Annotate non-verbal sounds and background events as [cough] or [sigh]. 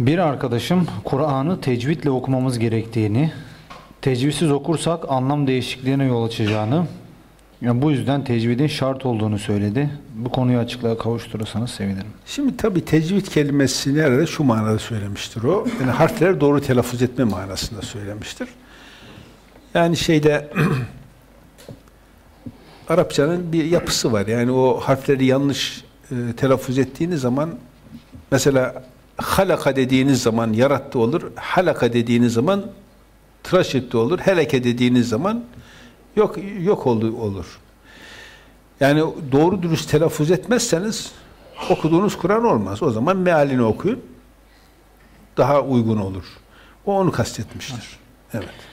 Bir arkadaşım Kur'an'ı tecvidle okumamız gerektiğini, tecvidsiz okursak anlam değişikliğine yol açacağını, ya bu yüzden tecvidin şart olduğunu söyledi. Bu konuyu açıklığa kavuşturursanız sevinirim. Şimdi tabi tecvid kelimesini herhalde şu manada söylemiştir o. Yani harfleri doğru telaffuz etme manasında söylemiştir. Yani şeyde [clears throat] Arapçanın bir yapısı var. Yani o harfleri yanlış e, telaffuz ettiğiniz zaman mesela halaka dediğiniz zaman yarattı olur. Halaka dediğiniz zaman tıraş etti olur. Heleke dediğiniz zaman yok yok oldu olur. Yani doğru dürüst telaffuz etmezseniz okuduğunuz Kur'an olmaz. O zaman mealini okuyun. Daha uygun olur. O onu kastetmiştir. Evet.